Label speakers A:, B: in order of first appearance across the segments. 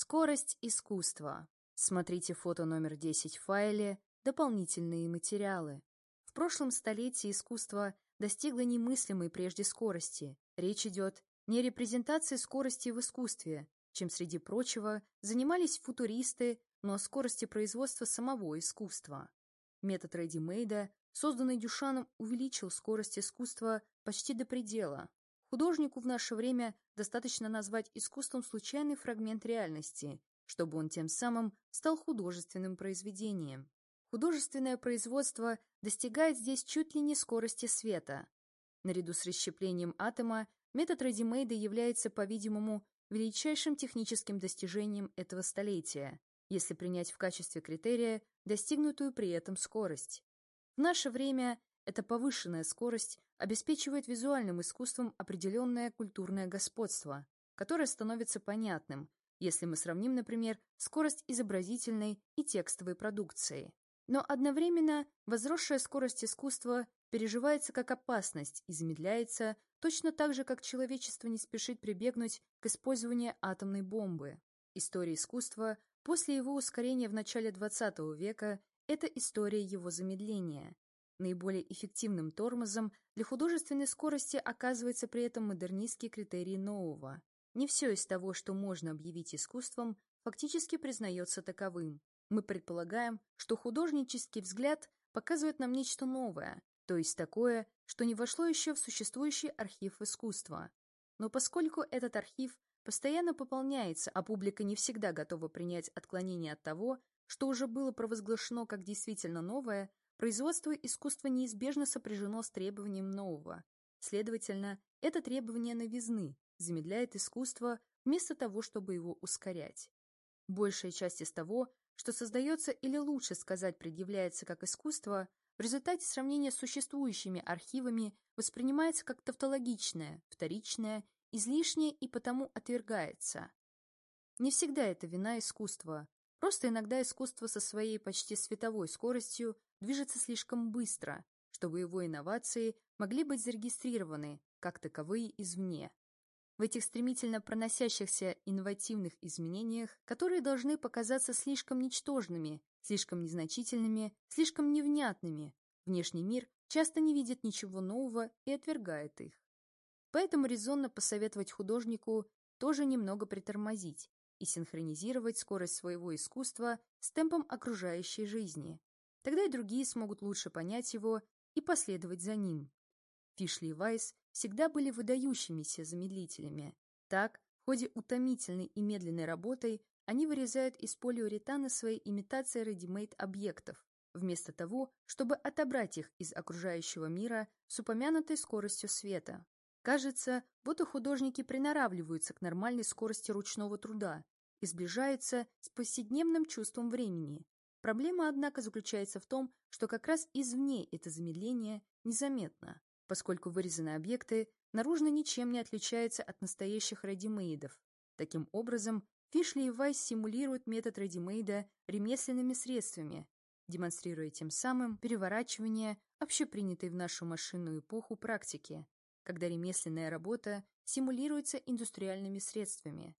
A: Скорость искусства. Смотрите фото номер 10 в файле «Дополнительные материалы». В прошлом столетии искусство достигло немыслимой прежде скорости. Речь идет не о репрезентации скорости в искусстве, чем, среди прочего, занимались футуристы, но о скорости производства самого искусства. Метод Рэдимейда, созданный Дюшаном, увеличил скорость искусства почти до предела. Художнику в наше время достаточно назвать искусством случайный фрагмент реальности, чтобы он тем самым стал художественным произведением. Художественное производство достигает здесь чуть ли не скорости света. Наряду с расщеплением атома метод Редимейда является, по-видимому, величайшим техническим достижением этого столетия, если принять в качестве критерия достигнутую при этом скорость. В наше время эта повышенная скорость обеспечивает визуальным искусством определенное культурное господство, которое становится понятным, если мы сравним, например, скорость изобразительной и текстовой продукции. Но одновременно возросшая скорость искусства переживается как опасность и замедляется точно так же, как человечество не спешит прибегнуть к использованию атомной бомбы. История искусства после его ускорения в начале XX века – это история его замедления, Наиболее эффективным тормозом для художественной скорости оказывается при этом модернистский критерий нового. Не все из того, что можно объявить искусством, фактически признается таковым. Мы предполагаем, что художнический взгляд показывает нам нечто новое, то есть такое, что не вошло еще в существующий архив искусства. Но поскольку этот архив постоянно пополняется, а публика не всегда готова принять отклонение от того, что уже было провозглашено как действительно новое, Производство искусства неизбежно сопряжено с требованием нового. Следовательно, это требование новизны замедляет искусство вместо того, чтобы его ускорять. Большая часть из того, что создается или лучше сказать предъявляется как искусство, в результате сравнения с существующими архивами воспринимается как тавтологичное, вторичное, излишнее и потому отвергается. Не всегда это вина искусства, просто иногда искусство со своей почти световой скоростью движется слишком быстро, чтобы его инновации могли быть зарегистрированы как таковые извне. В этих стремительно проносящихся инновативных изменениях, которые должны показаться слишком ничтожными, слишком незначительными, слишком невнятными, внешний мир часто не видит ничего нового и отвергает их. Поэтому резонно посоветовать художнику тоже немного притормозить и синхронизировать скорость своего искусства с темпом окружающей жизни, Тогда и другие смогут лучше понять его и последовать за ним. Фишли и Вайс всегда были выдающимися замедлителями. Так, в ходе утомительной и медленной работы они вырезают из полиуретана свои имитации редимейт объектов, вместо того, чтобы отобрать их из окружающего мира с упомянутой скоростью света. Кажется, будто художники приноравливаются к нормальной скорости ручного труда и сближаются с повседневным чувством времени, Проблема, однако, заключается в том, что как раз извне это замедление незаметно, поскольку вырезанные объекты наружно ничем не отличаются от настоящих редимейдов. Таким образом, Фишли и Вайс симулируют метод редимейда ремесленными средствами, демонстрируя тем самым переворачивание общепринятой в нашу машинную эпоху практики, когда ремесленная работа симулируется индустриальными средствами.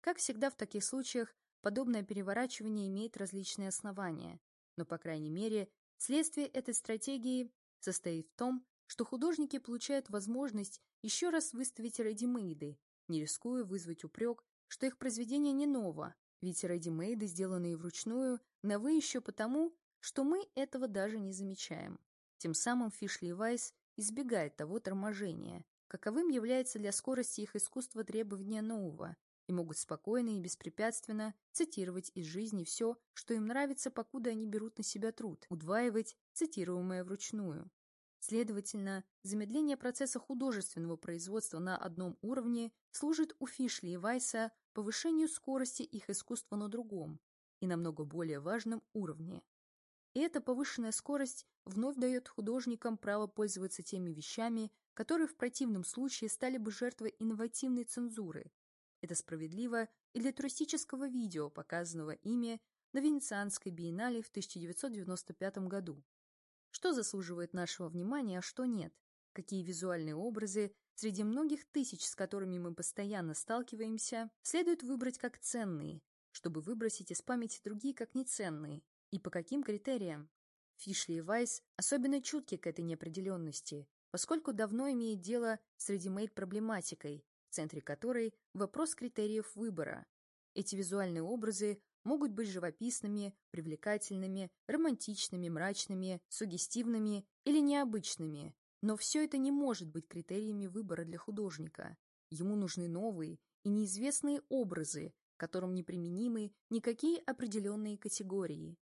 A: Как всегда в таких случаях, Подобное переворачивание имеет различные основания, но, по крайней мере, следствие этой стратегии состоит в том, что художники получают возможность еще раз выставить редимейды, не рискуя вызвать упрек, что их произведение не ново, ведь редимейды, сделанные вручную, новы еще потому, что мы этого даже не замечаем. Тем самым Фишли и Вайс избегает того торможения, каковым является для скорости их искусства требование нового, и могут спокойно и беспрепятственно цитировать из жизни все, что им нравится, покуда они берут на себя труд, удваивать цитируемое вручную. Следовательно, замедление процесса художественного производства на одном уровне служит у Фишли и Вайса повышению скорости их искусства на другом и намного более важном уровне. И эта повышенная скорость вновь дает художникам право пользоваться теми вещами, которые в противном случае стали бы жертвой инновативной цензуры, это справедливо и для туристического видео, показанного ими на Венецианской биеннале в 1995 году. Что заслуживает нашего внимания, а что нет? Какие визуальные образы среди многих тысяч, с которыми мы постоянно сталкиваемся, следует выбрать как ценные, чтобы выбросить из памяти другие как неценные. И по каким критериям? Фишли и Вайс особенно чутки к этой неопределенности, поскольку давно имеет дело с редимейд-проблематикой, в центре которой вопрос критериев выбора. Эти визуальные образы могут быть живописными, привлекательными, романтичными, мрачными, сугестивными или необычными, но все это не может быть критериями выбора для художника. Ему нужны новые и неизвестные образы, которым неприменимы никакие определенные категории.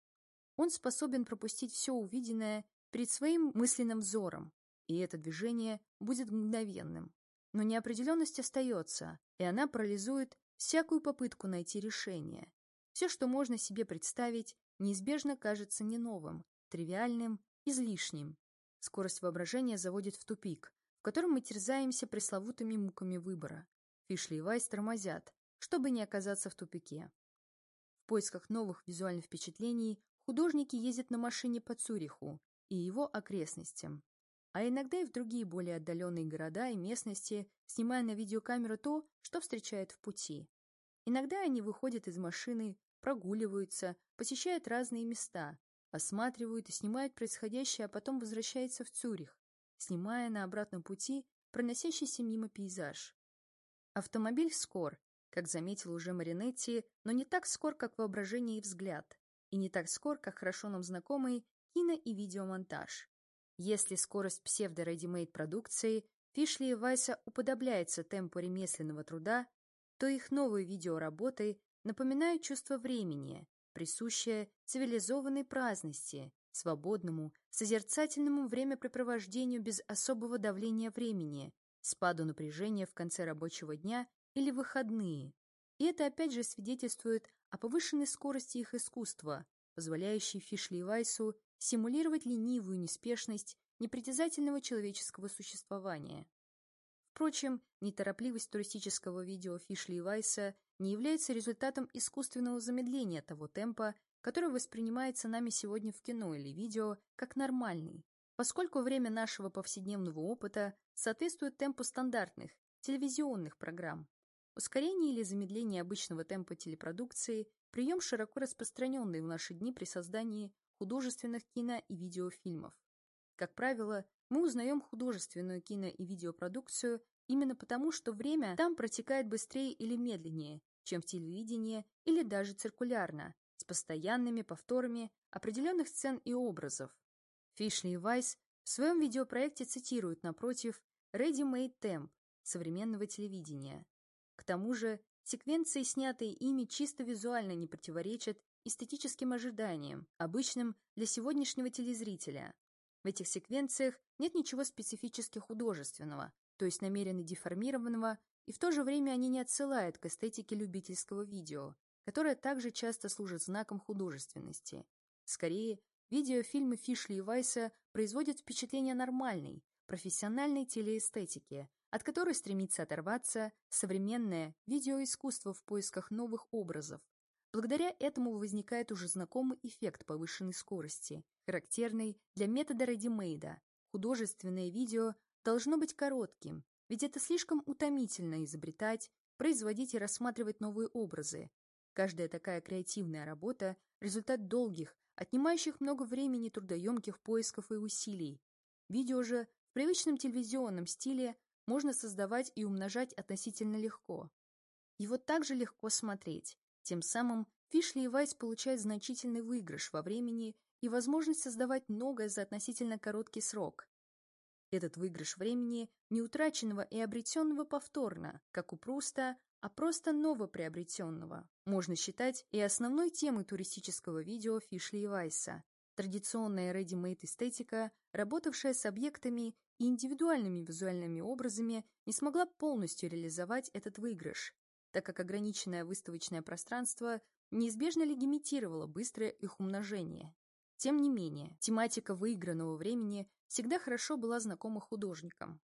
A: Он способен пропустить все увиденное перед своим мысленным взором, и это движение будет мгновенным. Но неопределенность остается, и она парализует всякую попытку найти решение. Все, что можно себе представить, неизбежно кажется не новым, тривиальным, излишним. Скорость воображения заводит в тупик, в котором мы терзаемся пресловутыми муками выбора. Фишли и Вайс тормозят, чтобы не оказаться в тупике. В поисках новых визуальных впечатлений художники ездят на машине по Цюриху и его окрестностям, а иногда и в другие более отдаленные города и местности, снимая на видеокамеру то, что встречают в пути. Иногда они выходят из машины, прогуливаются, посещают разные места, осматривают и снимают происходящее, а потом возвращаются в Цюрих, снимая на обратном пути проносящийся мимо пейзаж. Автомобиль скор, как заметил уже Маринетти, но не так скор, как воображение и взгляд, и не так скор, как хорошо нам знакомый кино- и видеомонтаж. Если скорость псевдо-редимейд продукции Фишли и Вайса уподобляется темпу ремесленного труда, то их новые видеоработы напоминают чувство времени, присущее цивилизованной праздности, свободному, созерцательному времяпрепровождению без особого давления времени, спаду напряжения в конце рабочего дня или выходные. И это опять же свидетельствует о повышенной скорости их искусства, позволяющей Фишли и Вайсу симулировать ленивую неспешность непритязательного человеческого существования. Впрочем, неторопливость туристического видео Фишли и Вайса не является результатом искусственного замедления того темпа, который воспринимается нами сегодня в кино или видео как нормальный, поскольку время нашего повседневного опыта соответствует темпу стандартных телевизионных программ. Ускорение или замедление обычного темпа телепродукции – прием широко распространенный в наши дни при создании художественных кино- и видеофильмов. Как правило, мы узнаем художественную кино- и видеопродукцию именно потому, что время там протекает быстрее или медленнее, чем в телевидении или даже циркулярно, с постоянными повторами определенных сцен и образов. Фишли и Вайс в своем видеопроекте цитируют, напротив, ready-made temp современного телевидения, к тому же, секвенции, снятые ими, чисто визуально не противоречат эстетическим ожиданиям, обычным для сегодняшнего телезрителя. В этих секвенциях нет ничего специфически художественного, то есть намеренно деформированного, и в то же время они не отсылают к эстетике любительского видео, которое также часто служит знаком художественности. Скорее, видеофильмы Фишли и Вайса производят впечатление нормальной, профессиональной телеэстетики, от которой стремится оторваться современное видеоискусство в поисках новых образов. Благодаря этому возникает уже знакомый эффект повышенной скорости, характерный для метода редимейда. Художественное видео должно быть коротким, ведь это слишком утомительно изобретать, производить и рассматривать новые образы. Каждая такая креативная работа – результат долгих, отнимающих много времени трудоемких поисков и усилий. Видео же в привычном телевизионном стиле можно создавать и умножать относительно легко. Его также легко смотреть. Тем самым Фишли и Вайс получают значительный выигрыш во времени и возможность создавать многое за относительно короткий срок. Этот выигрыш времени не утраченного и обретенного повторно, как у Пруста, а просто новоприобретенного, можно считать и основной темой туристического видео Фишли и Вайса. Традиционная ready-made эстетика, работавшая с объектами и индивидуальными визуальными образами, не смогла полностью реализовать этот выигрыш, так как ограниченное выставочное пространство неизбежно лимитировало быстрое их умножение. Тем не менее, тематика выигранного времени всегда хорошо была знакома художникам.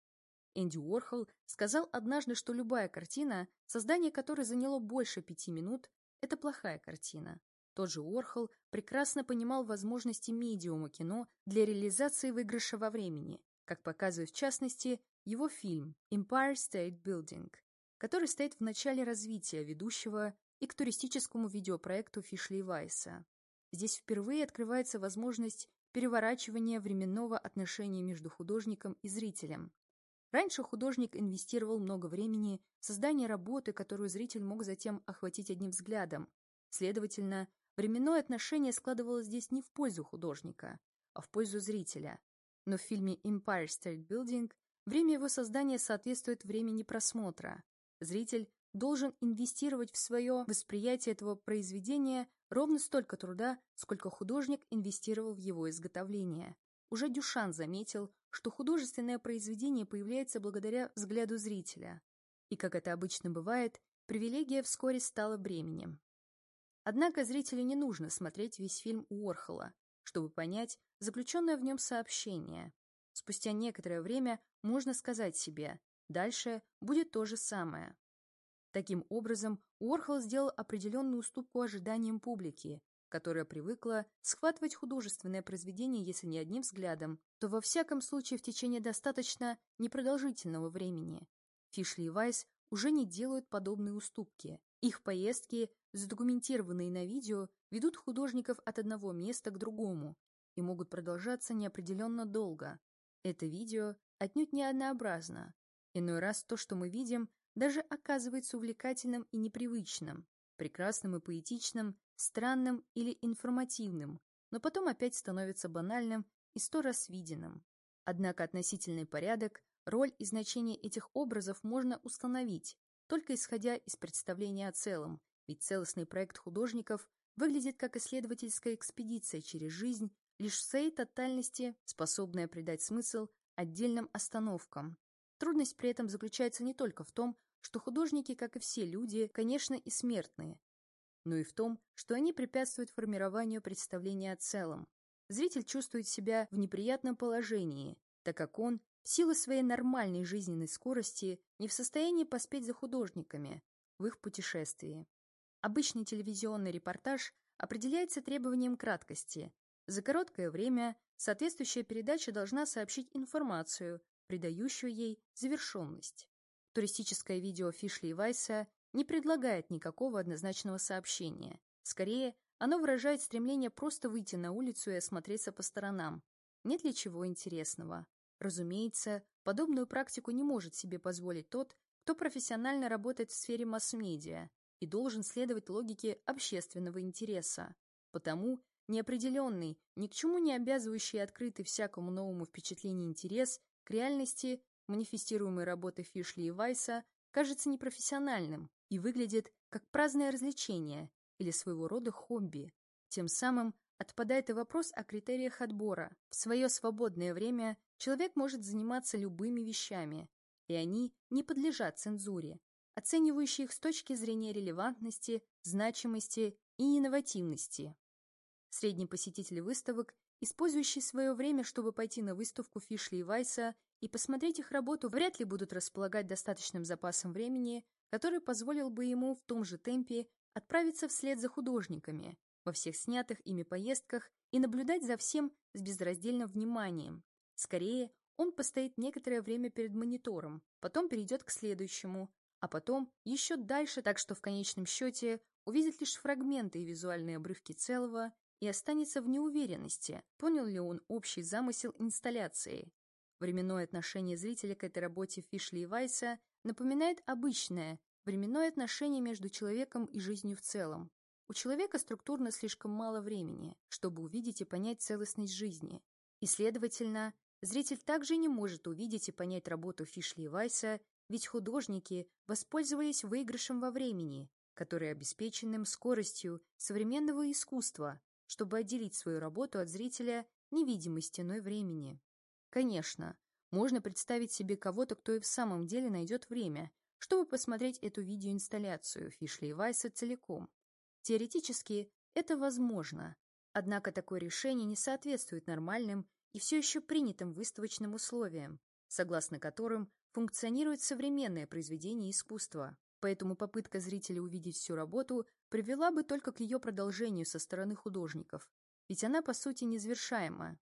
A: Энди Уорхол сказал однажды, что любая картина, создание которой заняло больше пяти минут, это плохая картина. Тот же Уорхол прекрасно понимал возможности медиума кино для реализации выигрыша во времени, как показывает в частности его фильм Empire State Building, который стоит в начале развития ведущего и к туристическому видеопроекту Фишли Вайса. Здесь впервые открывается возможность переворачивания временного отношения между художником и зрителем. Раньше художник инвестировал много времени в создание работы, которую зритель мог затем охватить одним взглядом. Следовательно, временное отношение складывалось здесь не в пользу художника, а в пользу зрителя. Но в фильме Empire State Building время его создания соответствует времени просмотра. Зритель должен инвестировать в свое восприятие этого произведения ровно столько труда, сколько художник инвестировал в его изготовление. Уже Дюшан заметил, что художественное произведение появляется благодаря взгляду зрителя. И, как это обычно бывает, привилегия вскоре стала бременем. Однако зрителю не нужно смотреть весь фильм Уорхола, чтобы понять заключенное в нем сообщение. Спустя некоторое время можно сказать себе, дальше будет то же самое. Таким образом, Уорхол сделал определенную уступку ожиданиям публики, которая привыкла схватывать художественное произведение, если не одним взглядом, то во всяком случае в течение достаточно непродолжительного времени. Фишли и Вайс уже не делают подобные уступки. Их поездки, задокументированные на видео, ведут художников от одного места к другому и могут продолжаться неопределенно долго. Это видео отнюдь не однообразно. Иной раз то, что мы видим, даже оказывается увлекательным и непривычным, прекрасным и поэтичным, странным или информативным, но потом опять становится банальным и сто раз виденным. Однако относительный порядок, роль и значение этих образов можно установить, только исходя из представления о целом, ведь целостный проект художников выглядит как исследовательская экспедиция через жизнь, лишь в своей тотальности способная придать смысл отдельным остановкам, Трудность при этом заключается не только в том, что художники, как и все люди, конечно, и смертные, но и в том, что они препятствуют формированию представления о целом. Зритель чувствует себя в неприятном положении, так как он, в силу своей нормальной жизненной скорости, не в состоянии поспеть за художниками в их путешествии. Обычный телевизионный репортаж определяется требованием краткости. За короткое время соответствующая передача должна сообщить информацию, придающую ей завершенность. Туристическое видео Фишли и Вайса не предлагает никакого однозначного сообщения. Скорее, оно выражает стремление просто выйти на улицу и осмотреться по сторонам. Нет ли чего интересного? Разумеется, подобную практику не может себе позволить тот, кто профессионально работает в сфере масс-медиа и должен следовать логике общественного интереса. Потому неопределенный, ни к чему не обязывающий открытый всякому новому впечатлению интерес к реальности манифестируемой работы Фишли и Вайса кажется непрофессиональным и выглядит как праздное развлечение или своего рода хобби. Тем самым отпадает и вопрос о критериях отбора. В свое свободное время человек может заниматься любыми вещами, и они не подлежат цензуре, оценивающей их с точки зрения релевантности, значимости и инновативности. Средний посетитель выставок использующие свое время, чтобы пойти на выставку Фишли и Вайса и посмотреть их работу, вряд ли будут располагать достаточным запасом времени, который позволил бы ему в том же темпе отправиться вслед за художниками во всех снятых ими поездках и наблюдать за всем с безраздельным вниманием. Скорее, он постоит некоторое время перед монитором, потом перейдет к следующему, а потом еще дальше, так что в конечном счете увидит лишь фрагменты и визуальные обрывки целого, и останется в неуверенности, понял ли он общий замысел инсталляции. Временное отношение зрителя к этой работе Фишли и Вайса напоминает обычное, временное отношение между человеком и жизнью в целом. У человека структурно слишком мало времени, чтобы увидеть и понять целостность жизни. И, следовательно, зритель также не может увидеть и понять работу Фишли и Вайса, ведь художники воспользовались выигрышем во времени, который обеспечен им скоростью современного искусства, чтобы отделить свою работу от зрителя невидимой стеной времени. Конечно, можно представить себе кого-то, кто и в самом деле найдет время, чтобы посмотреть эту видеоинсталляцию Фишли и Вайса целиком. Теоретически это возможно, однако такое решение не соответствует нормальным и все еще принятым выставочным условиям, согласно которым функционирует современное произведение искусства. Поэтому попытка зрителя увидеть всю работу привела бы только к ее продолжению со стороны художников, ведь она, по сути, незавершаема.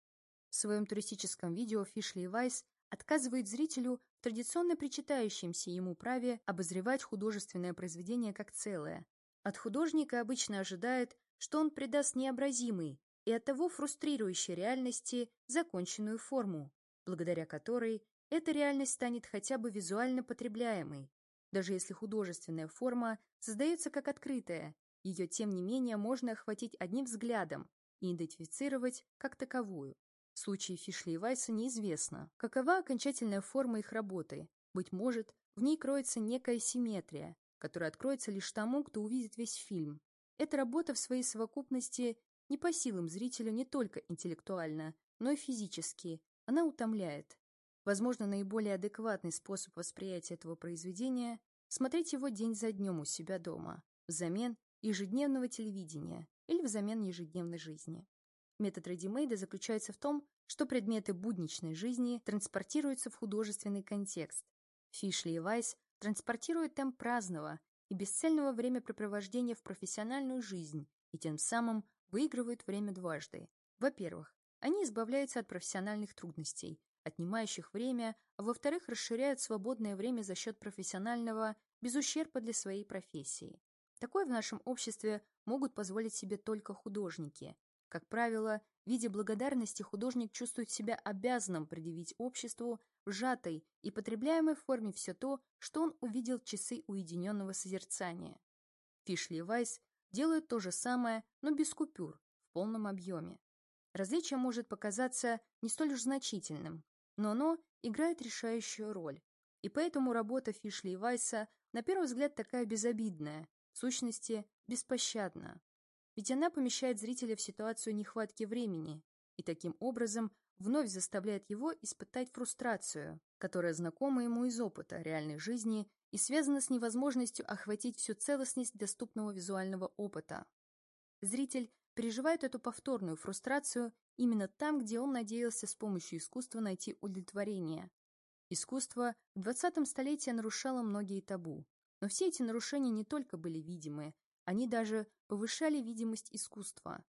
A: В своем туристическом видео Фишли и Вайс отказывает зрителю в традиционно причитающемся ему праве обозревать художественное произведение как целое. От художника обычно ожидает, что он придаст необразимый и оттого фрустрирующей реальности законченную форму, благодаря которой эта реальность станет хотя бы визуально потребляемой. Даже если художественная форма создается как открытая, ее тем не менее можно охватить одним взглядом и идентифицировать как таковую. В случае Фишли и Вайса неизвестно, какова окончательная форма их работы. Быть может, в ней кроется некая симметрия, которая откроется лишь тому, кто увидит весь фильм. Эта работа в своей совокупности не по силам зрителю не только интеллектуально, но и физически. Она утомляет. Возможно, наиболее адекватный способ восприятия этого произведения – смотреть его день за днем у себя дома, взамен ежедневного телевидения или взамен ежедневной жизни. Метод редимейда заключается в том, что предметы будничной жизни транспортируются в художественный контекст. Фишли и Вайс транспортируют темп праздного и бесцельного времяпрепровождения в профессиональную жизнь и тем самым выигрывают время дважды. Во-первых, они избавляются от профессиональных трудностей, отнимающих время, а во-вторых, расширяют свободное время за счет профессионального, без ущерба для своей профессии. Такое в нашем обществе могут позволить себе только художники. Как правило, в виде благодарности художник чувствует себя обязанным предъявить обществу в сжатой и потребляемой форме все то, что он увидел в часы уединенного созерцания. Фишли и Вайс делают то же самое, но без купюр, в полном объеме. Различие может показаться не столь уж значительным, но оно играет решающую роль. И поэтому работа Фишли и Вайса на первый взгляд такая безобидная, в сущности, беспощадна. Ведь она помещает зрителя в ситуацию нехватки времени и таким образом вновь заставляет его испытать фрустрацию, которая знакома ему из опыта реальной жизни и связана с невозможностью охватить всю целостность доступного визуального опыта. Зритель переживает эту повторную фрустрацию именно там, где он надеялся с помощью искусства найти удовлетворение. Искусство в 20 столетии нарушало многие табу, но все эти нарушения не только были видимы, они даже повышали видимость искусства.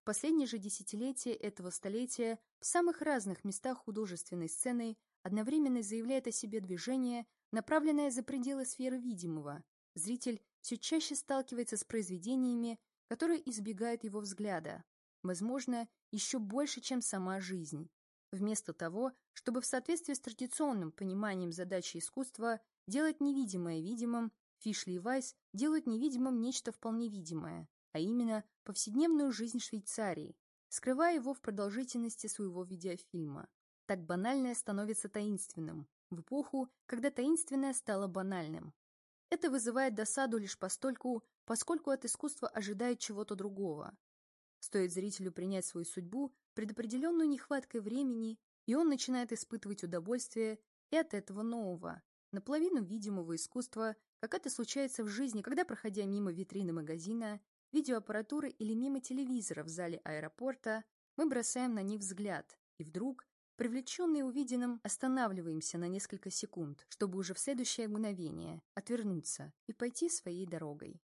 A: В последние же десятилетия этого столетия в самых разных местах художественной сцены одновременно заявляет о себе движение, направленное за пределы сферы видимого. Зритель все чаще сталкивается с произведениями, которые избегают его взгляда, возможно, еще больше, чем сама жизнь. Вместо того, чтобы в соответствии с традиционным пониманием задачи искусства делать невидимое видимым, Фишли и Вайс делают невидимым нечто вполне видимое, а именно повседневную жизнь Швейцарии, скрывая его в продолжительности своего видеофильма. Так банальное становится таинственным, в эпоху, когда таинственное стало банальным. Это вызывает досаду лишь постольку, поскольку от искусства ожидает чего-то другого. Стоит зрителю принять свою судьбу, предопределенную нехваткой времени, и он начинает испытывать удовольствие и от этого нового, наполовину видимого искусства, как это случается в жизни, когда, проходя мимо витрины магазина, видеоаппаратуры или мимо телевизора в зале аэропорта, мы бросаем на них взгляд, и вдруг Привлеченные увиденным, останавливаемся на несколько секунд, чтобы уже в следующее мгновение отвернуться и пойти своей дорогой.